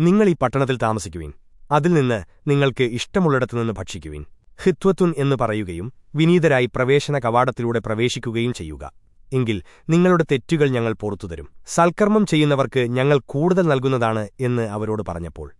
നിങ്ങൾ ഈ പട്ടണത്തിൽ താമസിക്കുവിൻ. അതിൽ നിന്ന് നിങ്ങൾക്ക് ഇഷ്ടമുള്ളിടത്തുനിന്ന് ഭക്ഷിക്കുവിൻ. ഹിത്വത്വൻ എന്ന് പറയുകയും വിനീതരായി പ്രവേശന കവാടത്തിലൂടെ പ്രവേശിക്കുകയും ചെയ്യുക. എങ്കിൽ നിങ്ങളുടെ തെറ്റുകൾ ഞങ്ങൾ പുറത്തുതരും. സൽക്കർമ്മം ചെയ്യുന്നവർക്ക് ഞങ്ങൾ കൂടുതൽ നൽകുന്നതാണ് എന്ന് അവരോട് പറഞ്ഞപ്പോൾ